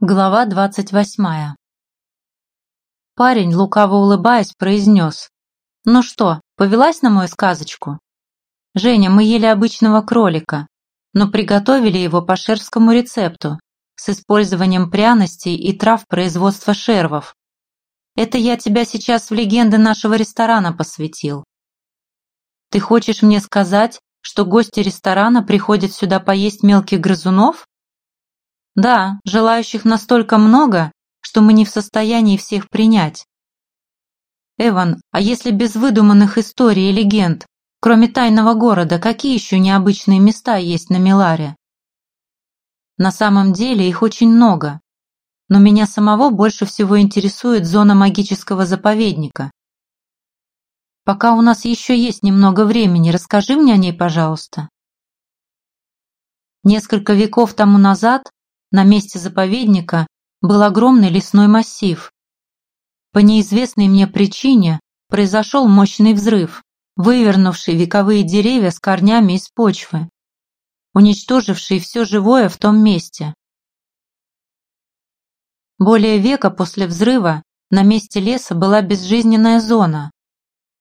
Глава двадцать восьмая Парень, лукаво улыбаясь, произнес. «Ну что, повелась на мою сказочку?» «Женя, мы ели обычного кролика, но приготовили его по шерскому рецепту с использованием пряностей и трав производства шервов. Это я тебя сейчас в легенды нашего ресторана посвятил. Ты хочешь мне сказать, что гости ресторана приходят сюда поесть мелких грызунов?» Да, желающих настолько много, что мы не в состоянии всех принять. Эван, а если без выдуманных историй и легенд, кроме тайного города, какие еще необычные места есть на Миларе? На самом деле их очень много, но меня самого больше всего интересует зона магического заповедника. Пока у нас еще есть немного времени, расскажи мне о ней, пожалуйста. Несколько веков тому назад на месте заповедника был огромный лесной массив. По неизвестной мне причине произошел мощный взрыв, вывернувший вековые деревья с корнями из почвы, уничтоживший все живое в том месте. Более века после взрыва на месте леса была безжизненная зона.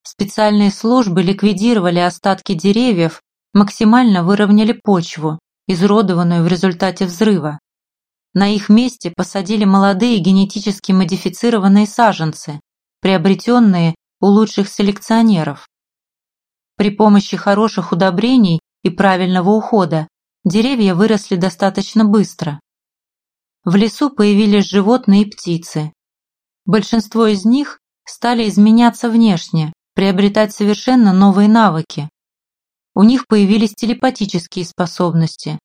Специальные службы ликвидировали остатки деревьев, максимально выровняли почву, изуродованную в результате взрыва. На их месте посадили молодые генетически модифицированные саженцы, приобретенные у лучших селекционеров. При помощи хороших удобрений и правильного ухода деревья выросли достаточно быстро. В лесу появились животные и птицы. Большинство из них стали изменяться внешне, приобретать совершенно новые навыки. У них появились телепатические способности.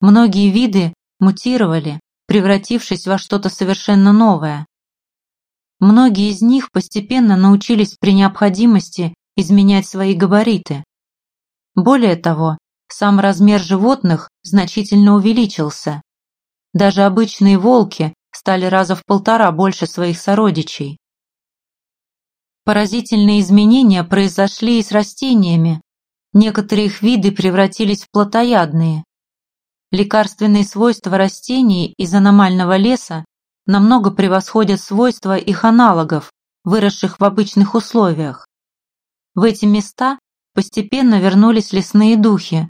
Многие виды мутировали, превратившись во что-то совершенно новое. Многие из них постепенно научились при необходимости изменять свои габариты. Более того, сам размер животных значительно увеличился. Даже обычные волки стали раза в полтора больше своих сородичей. Поразительные изменения произошли и с растениями. Некоторые их виды превратились в плотоядные, Лекарственные свойства растений из аномального леса намного превосходят свойства их аналогов, выросших в обычных условиях. В эти места постепенно вернулись лесные духи.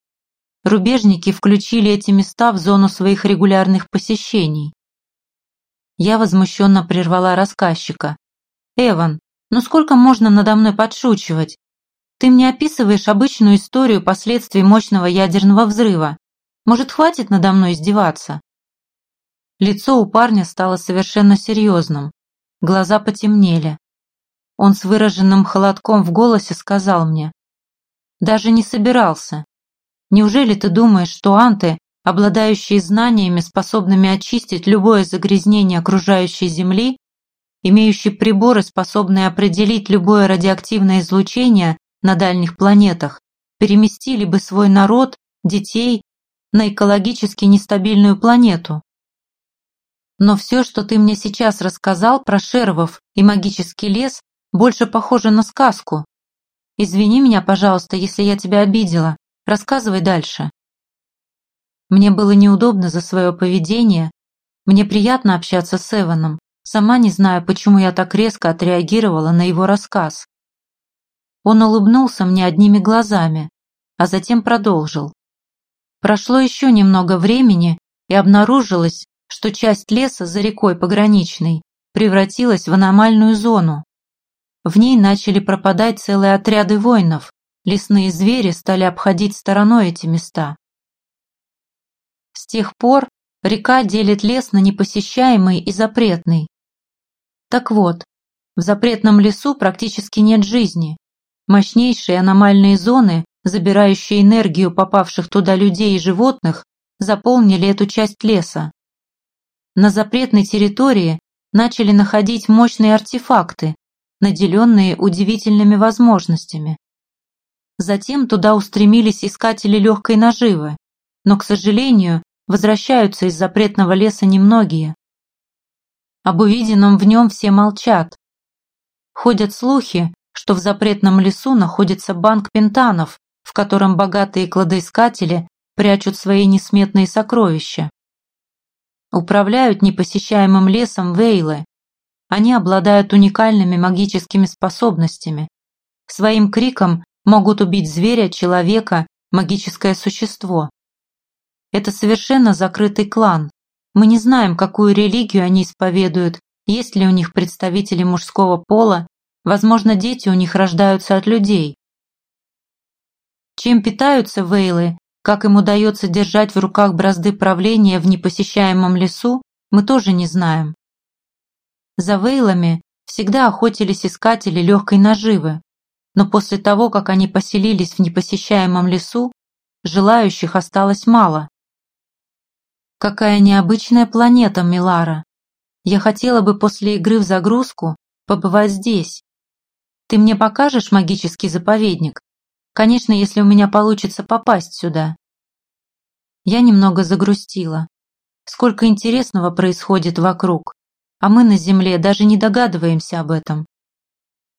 Рубежники включили эти места в зону своих регулярных посещений. Я возмущенно прервала рассказчика. «Эван, ну сколько можно надо мной подшучивать? Ты мне описываешь обычную историю последствий мощного ядерного взрыва. Может, хватит надо мной издеваться?» Лицо у парня стало совершенно серьезным. Глаза потемнели. Он с выраженным холодком в голосе сказал мне. «Даже не собирался. Неужели ты думаешь, что анты, обладающие знаниями, способными очистить любое загрязнение окружающей Земли, имеющие приборы, способные определить любое радиоактивное излучение на дальних планетах, переместили бы свой народ, детей на экологически нестабильную планету. Но все, что ты мне сейчас рассказал про шервов и магический лес, больше похоже на сказку. Извини меня, пожалуйста, если я тебя обидела. Рассказывай дальше. Мне было неудобно за свое поведение. Мне приятно общаться с Эваном. Сама не знаю, почему я так резко отреагировала на его рассказ. Он улыбнулся мне одними глазами, а затем продолжил. Прошло еще немного времени, и обнаружилось, что часть леса за рекой пограничной превратилась в аномальную зону. В ней начали пропадать целые отряды воинов, лесные звери стали обходить стороной эти места. С тех пор река делит лес на непосещаемый и запретный. Так вот, в запретном лесу практически нет жизни. Мощнейшие аномальные зоны забирающие энергию попавших туда людей и животных, заполнили эту часть леса. На запретной территории начали находить мощные артефакты, наделенные удивительными возможностями. Затем туда устремились искатели легкой наживы, но, к сожалению, возвращаются из запретного леса немногие. Об увиденном в нем все молчат. Ходят слухи, что в запретном лесу находится банк пентанов, в котором богатые кладоискатели прячут свои несметные сокровища. управляют непосещаемым лесом Вейлы. Они обладают уникальными магическими способностями. Своим криком могут убить зверя, человека, магическое существо. Это совершенно закрытый клан. Мы не знаем, какую религию они исповедуют, есть ли у них представители мужского пола, возможно, дети у них рождаются от людей. Чем питаются вейлы, как им удается держать в руках бразды правления в непосещаемом лесу, мы тоже не знаем. За вейлами всегда охотились искатели легкой наживы, но после того, как они поселились в непосещаемом лесу, желающих осталось мало. Какая необычная планета, Милара. Я хотела бы после игры в загрузку побывать здесь. Ты мне покажешь магический заповедник? Конечно, если у меня получится попасть сюда. Я немного загрустила. Сколько интересного происходит вокруг, а мы на Земле даже не догадываемся об этом.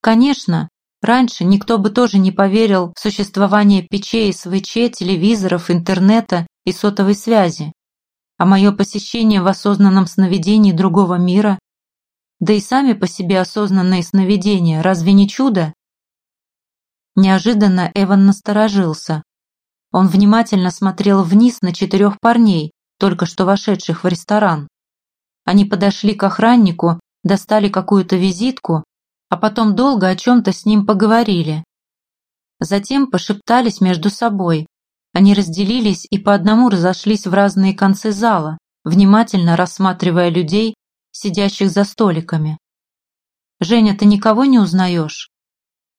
Конечно, раньше никто бы тоже не поверил в существование печей, СВЧ, телевизоров, интернета и сотовой связи а мое посещение в осознанном сновидении другого мира, да и сами по себе осознанные сновидения, разве не чудо? Неожиданно Эван насторожился. Он внимательно смотрел вниз на четырех парней, только что вошедших в ресторан. Они подошли к охраннику, достали какую-то визитку, а потом долго о чем-то с ним поговорили. Затем пошептались между собой, они разделились и по одному разошлись в разные концы зала, внимательно рассматривая людей, сидящих за столиками. «Женя, ты никого не узнаешь?»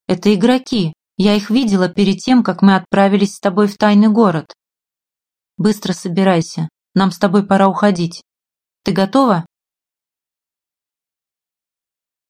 «Это игроки. Я их видела перед тем, как мы отправились с тобой в тайный город». «Быстро собирайся. Нам с тобой пора уходить. Ты готова?»